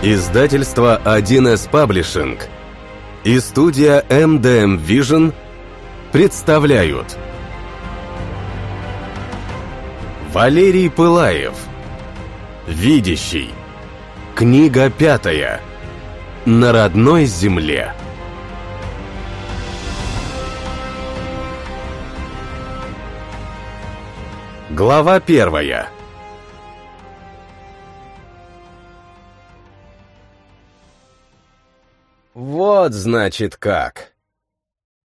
Издательство 1С Паблишинг и студия MDM Vision представляют. Валерий Пылаев. Видящий Книга пятая. На родной земле Глава первая Вот, значит, как.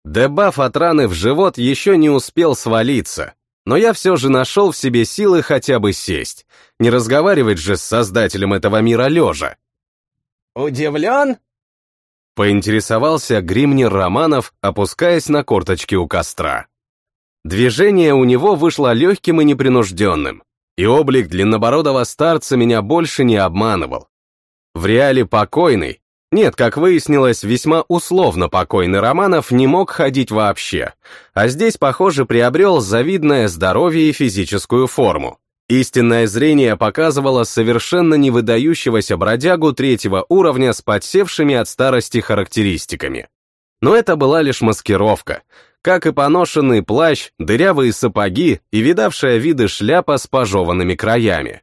Дебаф от раны в живот еще не успел свалиться, но я все же нашел в себе силы хотя бы сесть, не разговаривать же с создателем этого мира лежа. «Удивлен?» Поинтересовался Гримнер Романов, опускаясь на корточки у костра. Движение у него вышло легким и непринужденным, и облик длиннобородого старца меня больше не обманывал. В реале покойный, нет, как выяснилось, весьма условно покойный Романов не мог ходить вообще, а здесь, похоже, приобрел завидное здоровье и физическую форму. Истинное зрение показывало совершенно не выдающегося бродягу третьего уровня с подсевшими от старости характеристиками. Но это была лишь маскировка, как и поношенный плащ, дырявые сапоги и видавшая виды шляпа с пожеванными краями.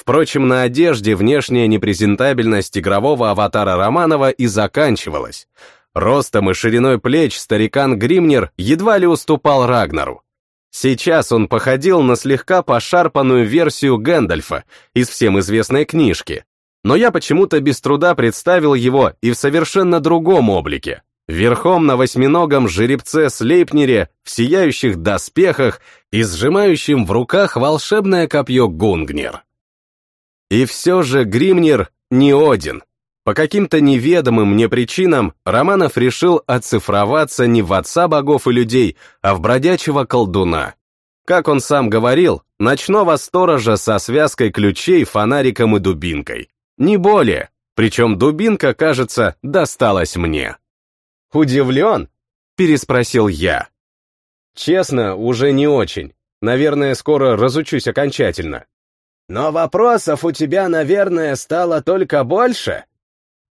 Впрочем, на одежде внешняя непрезентабельность игрового аватара Романова и заканчивалась. Ростом и шириной плеч старикан Гримнер едва ли уступал Рагнару. Сейчас он походил на слегка пошарпанную версию Гэндальфа из всем известной книжки, но я почему-то без труда представил его и в совершенно другом облике, верхом на восьминогом жеребце-слейпнере в сияющих доспехах и сжимающим в руках волшебное копье Гунгнер. И все же Гримнер не Один. По каким-то неведомым мне причинам Романов решил оцифроваться не в отца богов и людей, а в бродячего колдуна. Как он сам говорил, ночного сторожа со связкой ключей, фонариком и дубинкой. Не более, причем дубинка, кажется, досталась мне. «Удивлен?» — переспросил я. «Честно, уже не очень. Наверное, скоро разучусь окончательно. Но вопросов у тебя, наверное, стало только больше.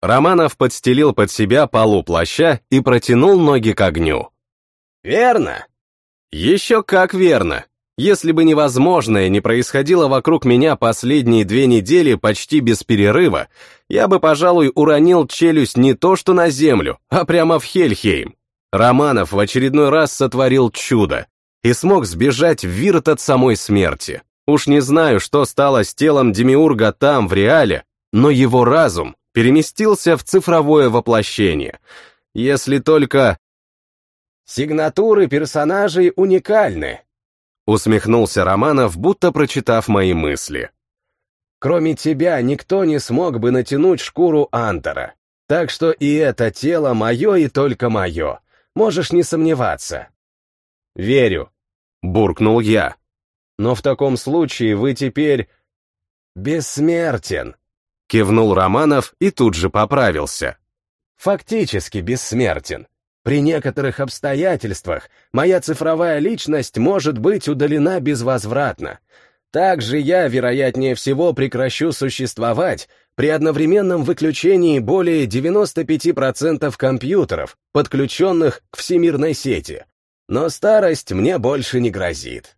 Романов подстелил под себя полу плаща и протянул ноги к огню. Верно? Еще как верно. Если бы невозможное не происходило вокруг меня последние две недели почти без перерыва, я бы, пожалуй, уронил челюсть не то что на землю, а прямо в Хельхейм. Романов в очередной раз сотворил чудо и смог сбежать в Вирт от самой смерти. Уж не знаю, что стало с телом Демиурга там, в реале, но его разум переместился в цифровое воплощение. Если только... «Сигнатуры персонажей уникальны», — усмехнулся Романов, будто прочитав мои мысли. «Кроме тебя никто не смог бы натянуть шкуру Антора, так что и это тело мое и только мое, можешь не сомневаться». «Верю», — буркнул я. Но в таком случае вы теперь... бессмертен. Кивнул Романов и тут же поправился. Фактически бессмертен. При некоторых обстоятельствах моя цифровая личность может быть удалена безвозвратно. Также я, вероятнее всего, прекращу существовать при одновременном выключении более 95% компьютеров, подключенных к всемирной сети. Но старость мне больше не грозит.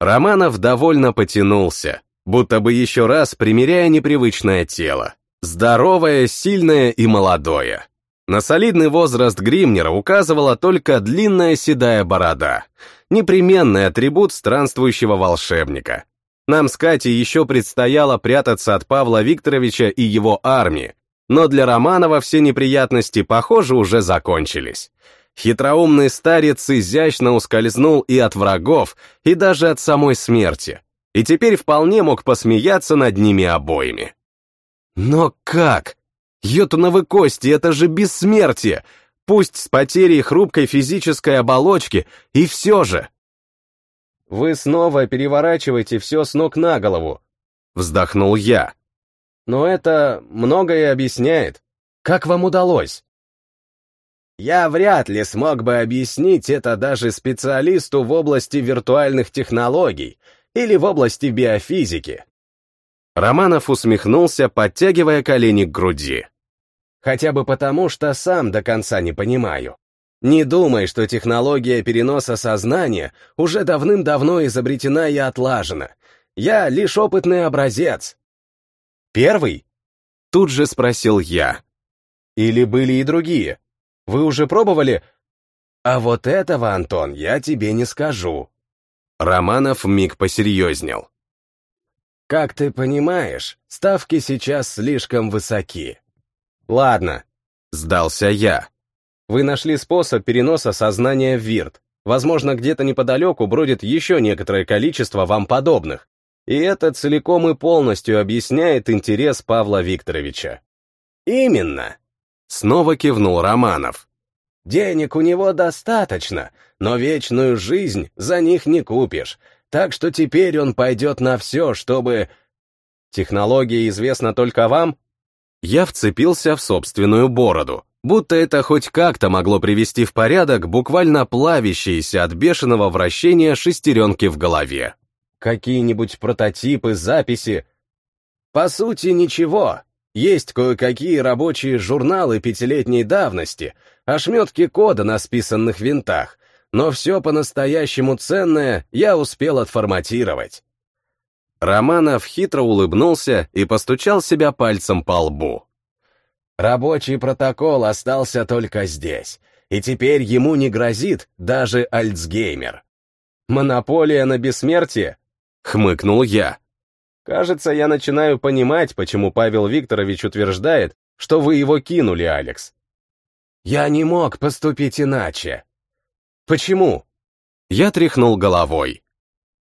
Романов довольно потянулся, будто бы еще раз примеряя непривычное тело. Здоровое, сильное и молодое. На солидный возраст Гримнера указывала только длинная седая борода, непременный атрибут странствующего волшебника. Нам с Катей еще предстояло прятаться от Павла Викторовича и его армии, но для Романова все неприятности, похоже, уже закончились. Хитроумный старец изящно ускользнул и от врагов, и даже от самой смерти, и теперь вполне мог посмеяться над ними обоими. Но как? Йотуновы кости — это же бессмертие, пусть с потерей хрупкой физической оболочки, и все же. «Вы снова переворачиваете все с ног на голову», — вздохнул я. «Но это многое объясняет. Как вам удалось?» Я вряд ли смог бы объяснить это даже специалисту в области виртуальных технологий или в области биофизики. Романов усмехнулся, подтягивая колени к груди. Хотя бы потому, что сам до конца не понимаю. Не думай, что технология переноса сознания уже давным-давно изобретена и отлажена. Я лишь опытный образец. Первый? Тут же спросил я. Или были и другие? Вы уже пробовали? А вот этого, Антон, я тебе не скажу. Романов миг посерьезнел. Как ты понимаешь, ставки сейчас слишком высоки. Ладно, сдался я. Вы нашли способ переноса сознания в Вирт. Возможно, где-то неподалеку бродит еще некоторое количество вам подобных. И это целиком и полностью объясняет интерес Павла Викторовича. Именно. Снова кивнул Романов. Денег у него достаточно, но вечную жизнь за них не купишь, так что теперь он пойдет на все, чтобы... Технология известна только вам? Я вцепился в собственную бороду будто это хоть как-то могло привести в порядок буквально плавящиеся от бешеного вращения шестеренки в голове. Какие-нибудь прототипы, записи? По сути, ничего. Есть кое-какие рабочие журналы пятилетней давности, ошметки кода на списанных винтах, но все по-настоящему ценное я успел отформатировать. Романов хитро улыбнулся и постучал себя пальцем по лбу. Рабочий протокол остался только здесь, и теперь ему не грозит даже Альцгеймер. «Монополия на бессмертие?» — хмыкнул я. «Кажется, я начинаю понимать, почему Павел Викторович утверждает, что вы его кинули, Алекс». «Я не мог поступить иначе». «Почему?» Я тряхнул головой.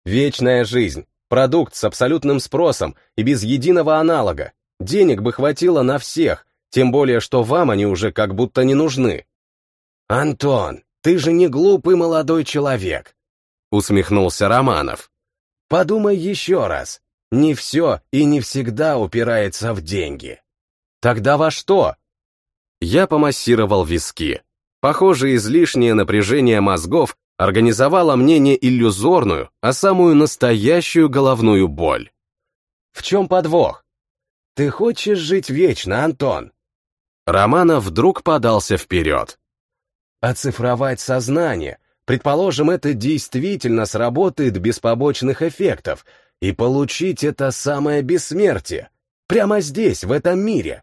«Вечная жизнь, продукт с абсолютным спросом и без единого аналога. Денег бы хватило на всех, тем более, что вам они уже как будто не нужны. «Антон, ты же не глупый молодой человек», — усмехнулся Романов. «Подумай еще раз. Не все и не всегда упирается в деньги. Тогда во что?» Я помассировал виски. Похоже, излишнее напряжение мозгов организовало мне не иллюзорную, а самую настоящую головную боль. «В чем подвох? Ты хочешь жить вечно, Антон?» Романов вдруг подался вперед. Оцифровать сознание. Предположим, это действительно сработает без побочных эффектов, и получить это самое бессмертие. Прямо здесь, в этом мире.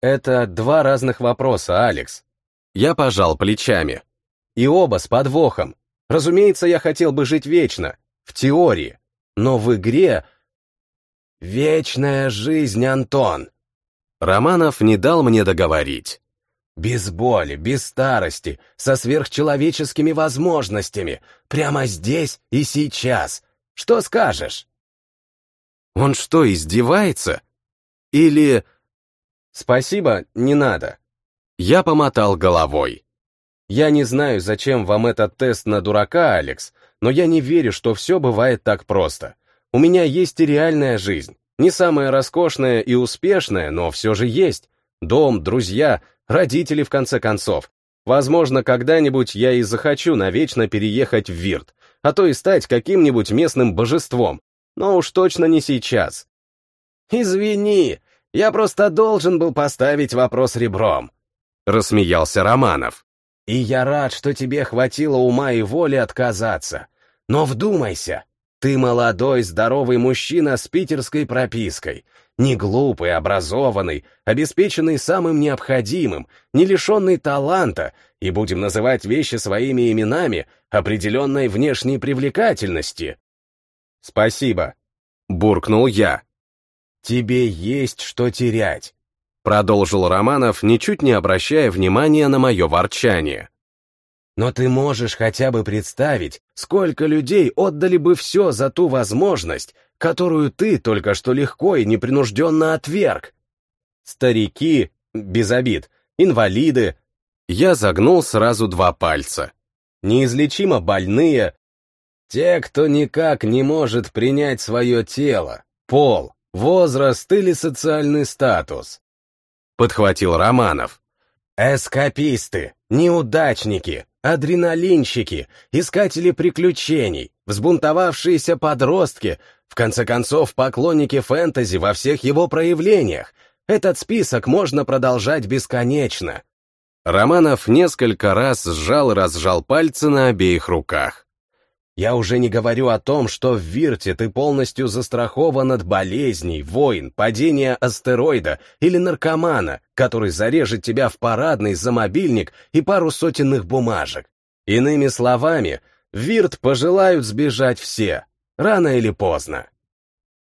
Это два разных вопроса, Алекс. Я пожал плечами. И оба с подвохом. Разумеется, я хотел бы жить вечно, в теории. Но в игре... Вечная жизнь, Антон. Романов не дал мне договорить. Без боли, без старости, со сверхчеловеческими возможностями, прямо здесь и сейчас. Что скажешь? Он что, издевается? Или... Спасибо, не надо. Я помотал головой. Я не знаю, зачем вам этот тест на дурака, Алекс, но я не верю, что все бывает так просто. У меня есть и реальная жизнь. Не самое роскошное и успешное, но все же есть. Дом, друзья, родители, в конце концов. Возможно, когда-нибудь я и захочу навечно переехать в Вирт, а то и стать каким-нибудь местным божеством. Но уж точно не сейчас. «Извини, я просто должен был поставить вопрос ребром», — рассмеялся Романов. «И я рад, что тебе хватило ума и воли отказаться. Но вдумайся, ты молодой, здоровый мужчина с питерской пропиской, не глупый, образованный, обеспеченный самым необходимым, не лишенный таланта и, будем называть вещи своими именами, определенной внешней привлекательности. «Спасибо», — буркнул я. «Тебе есть что терять», — продолжил Романов, ничуть не обращая внимания на мое ворчание. Но ты можешь хотя бы представить, сколько людей отдали бы все за ту возможность, которую ты только что легко и непринужденно отверг. Старики, без обид, инвалиды. Я загнул сразу два пальца. Неизлечимо больные. Те, кто никак не может принять свое тело, пол, возраст или социальный статус. Подхватил Романов. Эскаписты, неудачники, адреналинщики, искатели приключений, взбунтовавшиеся подростки, в конце концов, поклонники фэнтези во всех его проявлениях. Этот список можно продолжать бесконечно. Романов несколько раз сжал и разжал пальцы на обеих руках. Я уже не говорю о том, что в Вирте ты полностью застрахован от болезней, войн, падения астероида или наркомана, который зарежет тебя в парадный за мобильник и пару сотенных бумажек. Иными словами, в Вирт пожелают сбежать все, рано или поздно.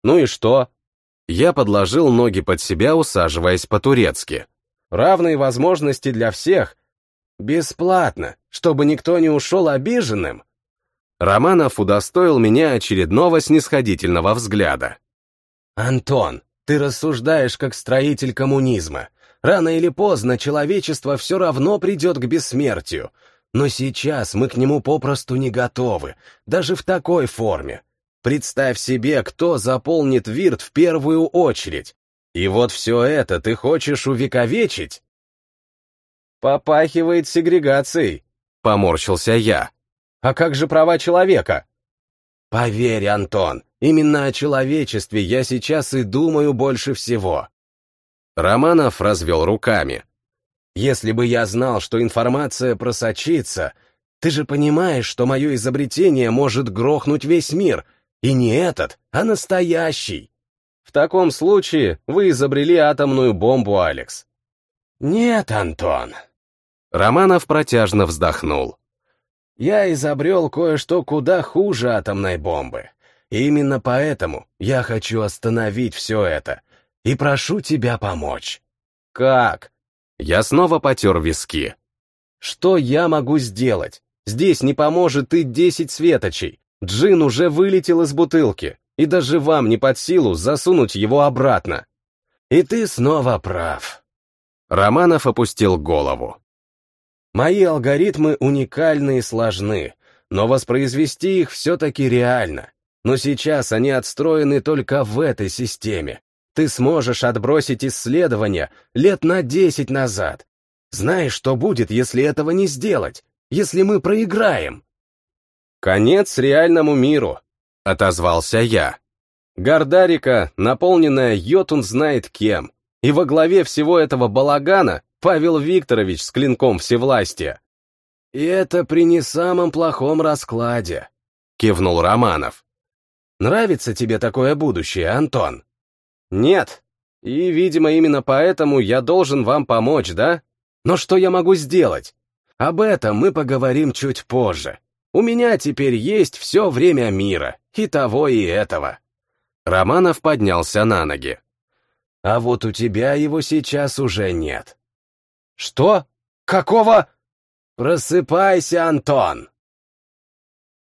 Ну и что? Я подложил ноги под себя, усаживаясь по-турецки. Равные возможности для всех. Бесплатно, чтобы никто не ушел обиженным. Романов удостоил меня очередного снисходительного взгляда. «Антон, ты рассуждаешь как строитель коммунизма. Рано или поздно человечество все равно придет к бессмертию. Но сейчас мы к нему попросту не готовы, даже в такой форме. Представь себе, кто заполнит Вирт в первую очередь. И вот все это ты хочешь увековечить?» «Попахивает сегрегацией», — поморщился я. А как же права человека? Поверь, Антон, именно о человечестве я сейчас и думаю больше всего. Романов развел руками. Если бы я знал, что информация просочится, ты же понимаешь, что мое изобретение может грохнуть весь мир, и не этот, а настоящий. В таком случае вы изобрели атомную бомбу, Алекс. Нет, Антон. Романов протяжно вздохнул. Я изобрел кое-что куда хуже атомной бомбы. Именно поэтому я хочу остановить все это. И прошу тебя помочь. Как? Я снова потер виски. Что я могу сделать? Здесь не поможет и десять светочей. Джин уже вылетел из бутылки, и даже вам не под силу засунуть его обратно. И ты снова прав. Романов опустил голову. Мои алгоритмы уникальны и сложны, но воспроизвести их все-таки реально. Но сейчас они отстроены только в этой системе. Ты сможешь отбросить исследования лет на десять назад. Знаешь, что будет, если этого не сделать? Если мы проиграем? «Конец реальному миру», — отозвался я. Гордарика, наполненная йотун знает кем, и во главе всего этого балагана Павел Викторович с клинком всевластия. «И это при не самом плохом раскладе», — кивнул Романов. «Нравится тебе такое будущее, Антон?» «Нет. И, видимо, именно поэтому я должен вам помочь, да? Но что я могу сделать? Об этом мы поговорим чуть позже. У меня теперь есть все время мира, и того, и этого». Романов поднялся на ноги. «А вот у тебя его сейчас уже нет. «Что? Какого?» «Просыпайся, Антон!»